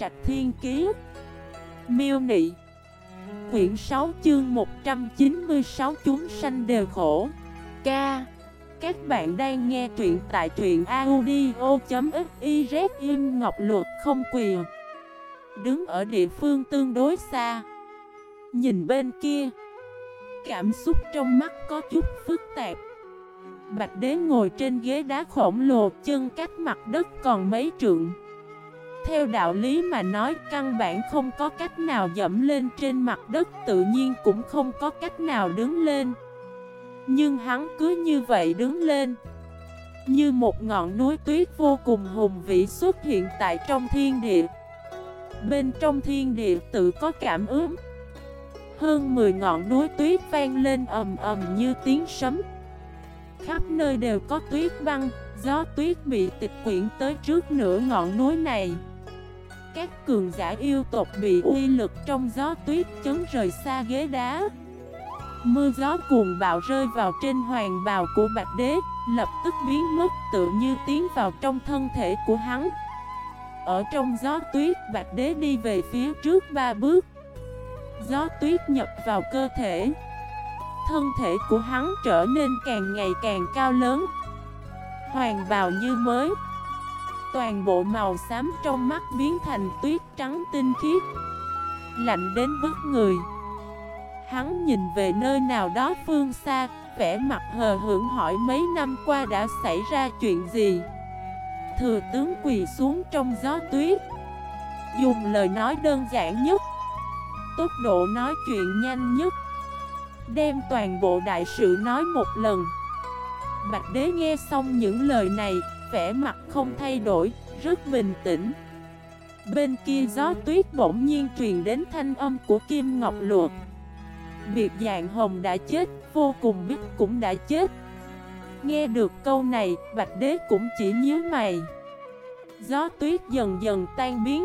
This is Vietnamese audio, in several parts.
Trạch Thiên Kiế Miêu Nị. Quyển 6 chương 196 Chúng sanh đều khổ. Ca. Các bạn đang nghe truyện tại truyện audio.xyz Im Ngọc Luật không quyền. Đứng ở địa phương tương đối xa. Nhìn bên kia. Cảm xúc trong mắt có chút phức tạp. Bạch đế ngồi trên ghế đá khổng lồ, chân cách mặt đất còn mấy trượng. Theo đạo lý mà nói căn bản không có cách nào dẫm lên trên mặt đất tự nhiên cũng không có cách nào đứng lên. Nhưng hắn cứ như vậy đứng lên. Như một ngọn núi tuyết vô cùng hùng vĩ xuất hiện tại trong thiên địa. Bên trong thiên địa tự có cảm ứng. Hơn 10 ngọn núi tuyết vang lên ầm ầm như tiếng sấm. Khắp nơi đều có tuyết băng, gió tuyết bị tịch quyển tới trước nửa ngọn núi này. Các cường giả yêu tộc bị uy lực trong gió tuyết chấn rời xa ghế đá. Mưa gió cuồng bạo rơi vào trên hoàng bào của Bạch Đế, Lập tức biến mất tự như tiến vào trong thân thể của hắn. Ở trong gió tuyết, Bạch Đế đi về phía trước ba bước. Gió tuyết nhập vào cơ thể. Thân thể của hắn trở nên càng ngày càng cao lớn. Hoàng bào như mới. Toàn bộ màu xám trong mắt biến thành tuyết trắng tinh khiết. Lạnh đến bức người. Hắn nhìn về nơi nào đó phương xa, vẻ mặt hờ hưởng hỏi mấy năm qua đã xảy ra chuyện gì. Thừa tướng quỳ xuống trong gió tuyết. Dùng lời nói đơn giản nhất. Tốc độ nói chuyện nhanh nhất. Đem toàn bộ đại sự nói một lần. Bạch đế nghe xong những lời này vẻ mặt không thay đổi, Rất bình tĩnh. Bên kia gió tuyết bỗng nhiên truyền đến thanh âm của Kim Ngọc Luộc. Biệt dạng hồng đã chết, Vô cùng biết cũng đã chết. Nghe được câu này, Bạch đế cũng chỉ nhíu mày. Gió tuyết dần dần tan biến.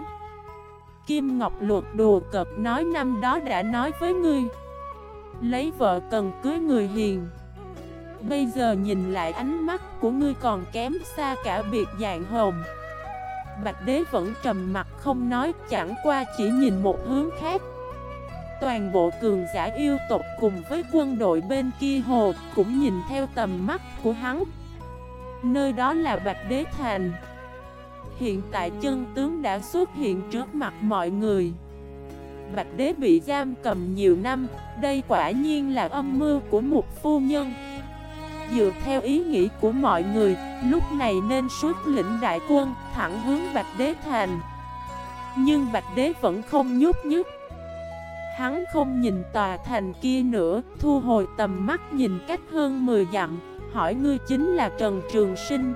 Kim Ngọc Luật đùa cợt nói năm đó đã nói với ngươi. Lấy vợ cần cưới người hiền. Bây giờ nhìn lại ánh mắt của ngươi còn kém xa cả biệt dạng hồng Bạch đế vẫn trầm mặt không nói, Chẳng qua chỉ nhìn một hướng khác. Toàn bộ cường giả yêu tộc cùng với quân đội bên kia hồ Cũng nhìn theo tầm mắt của hắn. Nơi đó là Bạch Đế Thành. Hiện tại chân tướng đã xuất hiện trước mặt mọi người. Bạch Đế bị giam cầm nhiều năm, Đây quả nhiên là âm mưu của một phu nhân. Dựa theo ý nghĩ của mọi người, Lúc này nên xuất lĩnh đại quân Thẳng hướng Bạch Đế Thành. Nhưng Bạch Đế vẫn không nhúc nhích. Hắn không nhìn tòa thành kia nữa, Thu hồi tầm mắt nhìn cách hơn 10 dặm, Hỏi ngươi chính là Trần Trường Sinh.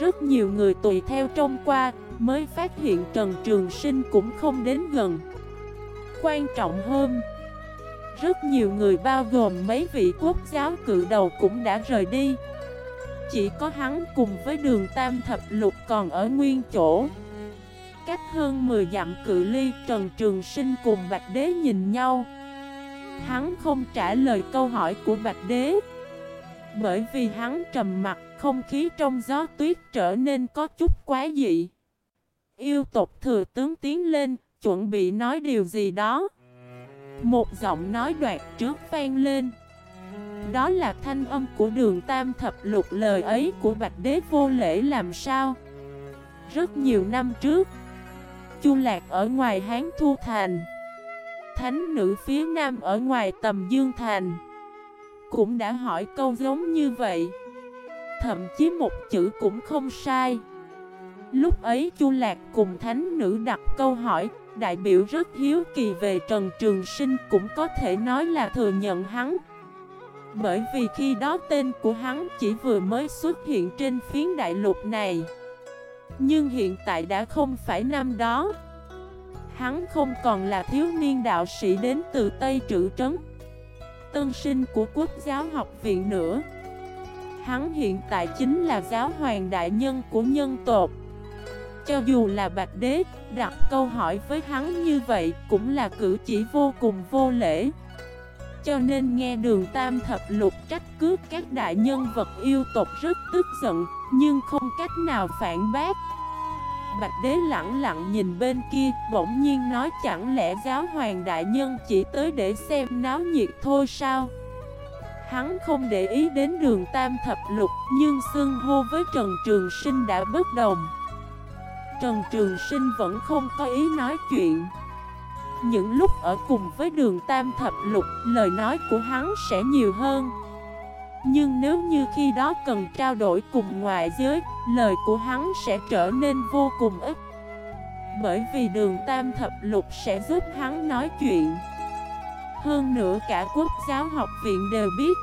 Rất nhiều người tùy theo trông qua, Mới phát hiện Trần Trường Sinh cũng không đến gần. Quan trọng hơn rất nhiều người bao gồm mấy vị quốc giáo cự đầu cũng đã rời đi. Chỉ có hắn cùng với đường Tam Thập Lục còn ở nguyên chỗ. Cách hơn 10 dặm cự ly, Trần Trường Sinh cùng Bạch Đế nhìn nhau. Hắn không trả lời câu hỏi của Bạch Đế. Bởi vì hắn trầm mặt không khí trong gió tuyết trở nên có chút quá dị. Yêu tộc thừa tướng tiến lên, chuẩn bị nói điều gì đó. Một giọng nói đoạt trước vang lên. Đó là thanh âm của đường tam thập lục, lời ấy của Bạch Đế vô lễ làm sao? Rất nhiều năm trước, Chu Lạc ở ngoài Hán Thu Thành, Thánh nữ phía nam ở ngoài tầm Dương Thành, Cũng đã hỏi câu giống như vậy. Thậm chí một chữ cũng không sai. Lúc ấy Chu Lạc cùng thánh nữ đặt câu hỏi Đại biểu rất hiếu kỳ về Trần Trường Sinh cũng có thể nói là thừa nhận hắn. Bởi vì khi đó tên của hắn chỉ vừa mới xuất hiện trên phiến đại lục này. Nhưng hiện tại đã không phải năm đó. Hắn không còn là thiếu niên đạo sĩ đến từ Tây Trữ Trấn, Tân sinh của quốc giáo học viện nữa. Hắn hiện tại chính là giáo hoàng đại nhân của nhân tộc cho dù là Bạch Đế, đặt câu hỏi với hắn như vậy cũng là cử chỉ vô cùng vô lễ. Cho nên nghe đường Tam Thập Lục trách cứ các đại nhân vật yêu tộc rất tức giận Nhưng không cách nào phản bác. Bạch đế lặng lặng nhìn bên kia Bỗng nhiên nói chẳng lẽ giáo hoàng đại nhân chỉ tới để xem náo nhiệt thôi sao? Hắn không để ý đến đường tam thập lục Nhưng xưng hô với Trần Trường Sinh đã bất đồng. Trần Trường Sinh vẫn không có ý nói chuyện. Những lúc ở cùng với đường tam thập lục, Lời nói của hắn sẽ nhiều hơn. Nhưng nếu như khi đó cần trao đổi cùng ngoại giới, Lời của hắn sẽ trở nên vô cùng ít. Bởi vì đường tam thập lục sẽ giúp hắn nói chuyện. Hơn nữa cả quốc giáo học viện đều biết,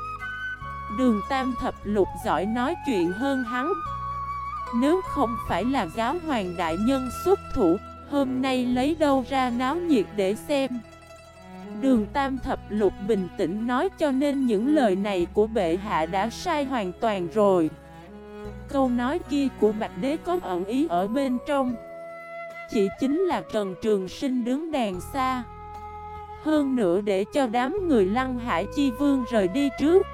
Đường tam thập lục giỏi nói chuyện hơn hắn. Nếu không phải là giáo hoàng đại nhân xuất thủ, Hôm nay lấy đâu ra náo nhiệt để xem? Đường Tam Thập Lục bình tĩnh nói cho nên những lời này của bệ hạ đã sai hoàn toàn rồi. Câu nói kia của Bạch Đế có ẩn ý ở bên trong. Chỉ chính là Trần Trường Sinh đứng đàn xa. Hơn nữa để cho đám người Lăng Hải Chi Vương rời đi trước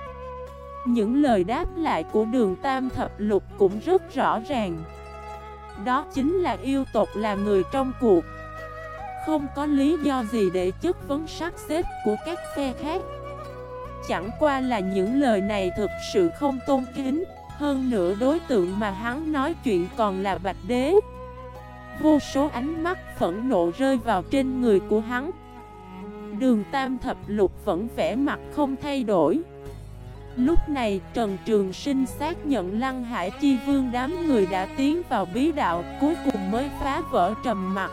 những lời đáp lại của đường Tam Thập Lục cũng rất rõ ràng. Đó chính là yêu tộc là người trong cuộc. Không có lý do gì để chất vấn sắp xếp của các phe khác. Chẳng qua là những lời này thực sự không tôn kính. Hơn nữa đối tượng mà hắn nói chuyện còn là Bạch Đế. Vô số ánh mắt phẫn nộ rơi vào trên người của hắn. Đường Tam Thập Lục vẫn vẻ mặt không thay đổi. Lúc này, Trần Trường Sinh xác nhận Lăng Hải Chi Vương đám người đã tiến vào bí đạo, Cuối cùng mới phá vỡ trầm mặt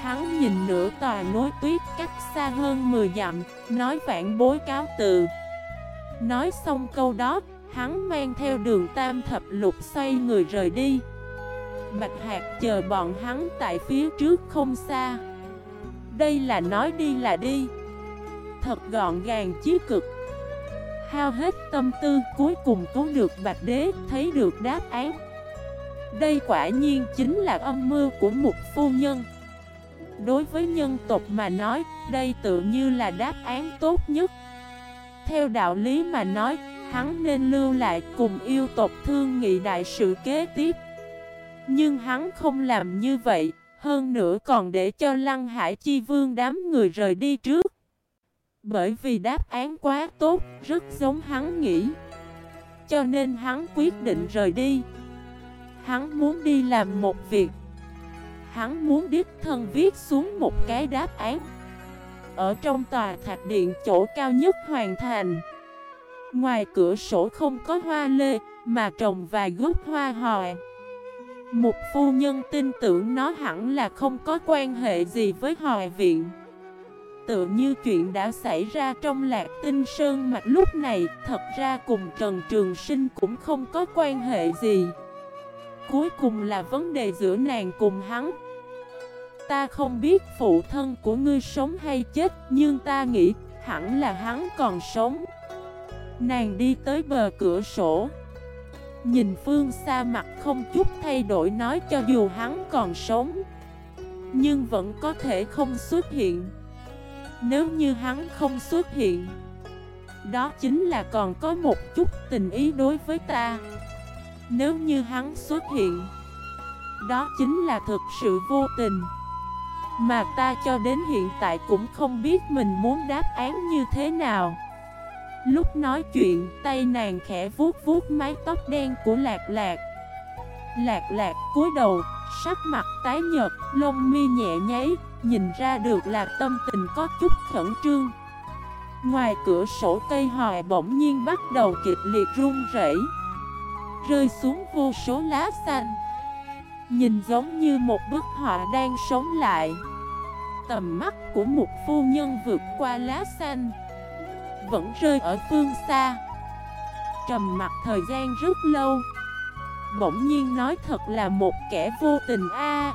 Hắn nhìn nửa tòa nối tuyết cách xa hơn 10 dặm, Nói vạn bối cáo từ. Nói xong câu đó, Hắn mang theo đường tam thập lục xoay người rời đi. Bạch Hạc chờ bọn hắn tại phía trước không xa. Đây là nói đi là đi. Thật gọn gàng chí cực. Hao hết tâm tư cuối cùng có được Bạch Đế thấy được đáp án Đây quả nhiên chính là âm mưu của một phu nhân Đối với nhân tộc mà nói Đây tự như là đáp án tốt nhất Theo đạo lý mà nói hắn nên lưu lại cùng yêu tộc thương nghị đại sự kế tiếp. Nhưng hắn không làm như vậy, hơn nữa còn để cho Lăng Hải Chi Vương đám người rời đi trước. Bởi vì đáp án quá tốt, rất giống hắn nghĩ. Cho nên hắn quyết định rời đi. Hắn muốn đi làm một việc. Hắn muốn đích thân viết xuống một cái đáp án. Ở trong tòa thạch điện chỗ cao nhất hoàn thành. Ngoài cửa sổ không có hoa lê, mà trồng vài gốc hoa hòe. Một phu nhân tin tưởng nó hẳn là không có quan hệ gì với hòe viện. Tự như chuyện đã xảy ra trong lạc tinh sơn mạch lúc này, thật ra cùng Trần Trường Sinh cũng không có quan hệ gì. Cuối cùng là vấn đề giữa nàng cùng hắn. Ta không biết phụ thân của ngươi sống hay chết, nhưng ta nghĩ hẳn là hắn còn sống. Nàng đi tới bờ cửa sổ Nhìn phương xa mặt không chút thay đổi nói cho dù hắn còn sống Nhưng vẫn có thể không xuất hiện nếu như hắn không xuất hiện Đó chính là còn có một chút tình ý đối với ta. Nếu như hắn xuất hiện Đó chính là thực sự vô tình. Mà ta cho đến hiện tại cũng không biết mình muốn đáp án như thế nào. Lúc nói chuyện, tay nàng khẽ vuốt vuốt mái tóc đen của lạc lạc. Lạc lạc cúi đầu, sắc mặt tái nhợt, lông mi nhẹ nháy. Nhìn ra được là tâm tình có chút khẩn trương. Ngoài cửa sổ cây hòe bỗng nhiên bắt đầu kịch liệt run rẩy. Rơi xuống vô số lá xanh. Nhìn giống như một bức họa đang sống lại. Tầm mắt của một phu nhân vượt qua lá xanh. Vẫn rơi ở phương xa. Trầm mặt thời gian rất lâu. Bỗng nhiên nói thật là một kẻ vô tình a.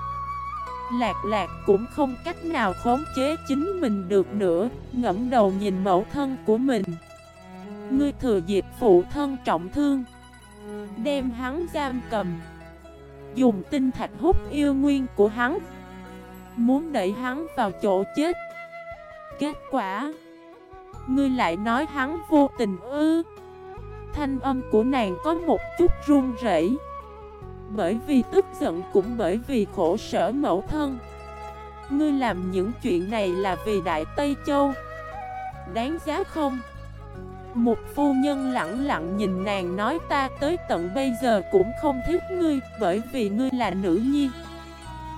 Lạc lạc cũng không cách nào khống chế chính mình được nữa, Ngẫm đầu nhìn mẫu thân của mình. Ngươi thừa dịp phụ thân trọng thương, Đem hắn giam cầm, Dùng tinh thạch hút yêu nguyên của hắn, Muốn đẩy hắn vào chỗ chết. Kết quả, Ngươi lại nói hắn vô tình ư? Thanh âm của nàng có một chút run rẩy. Bởi vì tức giận cũng bởi vì khổ sở mẫu thân. Ngươi làm những chuyện này là vì Đại Tây Châu. Đáng giá không? Một phu nhân lặng lặng nhìn nàng nói ta tới tận bây giờ cũng không thích ngươi Bởi vì ngươi là nữ nhi.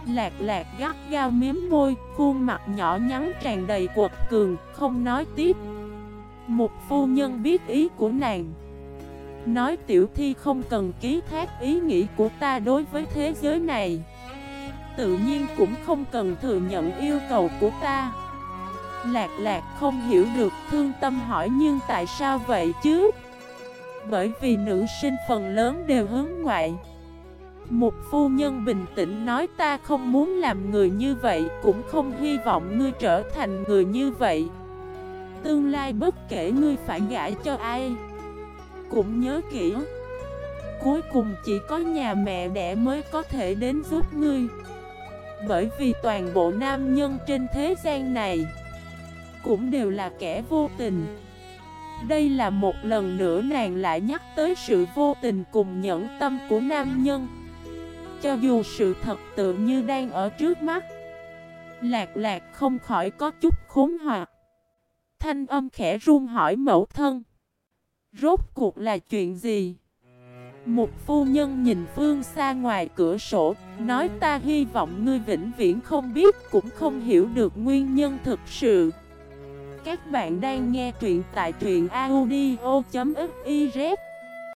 Lạc lạc gắt gao miếm môi, Khuôn mặt nhỏ nhắn tràn đầy quật cường, Không nói tiếp. Một phu nhân biết ý của nàng. Nói tiểu thi không cần ký thác ý nghĩ của ta đối với thế giới này. Tự nhiên cũng không cần thừa nhận yêu cầu của ta. Lạc lạc không hiểu được thương tâm hỏi nhưng tại sao vậy chứ? Bởi vì nữ sinh phần lớn đều hướng ngoại. Một phu nhân bình tĩnh nói ta không muốn làm người như vậy, Cũng không hy vọng ngươi trở thành người như vậy. Tương lai bất kể ngươi phải gả cho ai cũng nhớ kỹ. Cuối cùng chỉ có nhà mẹ đẻ mới có thể đến giúp ngươi. Bởi vì toàn bộ nam nhân trên thế gian này Cũng đều là kẻ vô tình. Đây là một lần nữa nàng lại nhắc tới sự vô tình cùng nhẫn tâm của nam nhân. Cho dù sự thật tự như đang ở trước mắt, Lạc lạc không khỏi có chút khốn hoạt Thanh âm khẽ run hỏi mẫu thân. Rốt cuộc là chuyện gì? Một phu nhân nhìn phương xa ngoài cửa sổ, Nói, ta hy vọng ngươi vĩnh viễn không biết, Cũng không hiểu được nguyên nhân thực sự Các bạn đang nghe truyện tại truyện audio.fif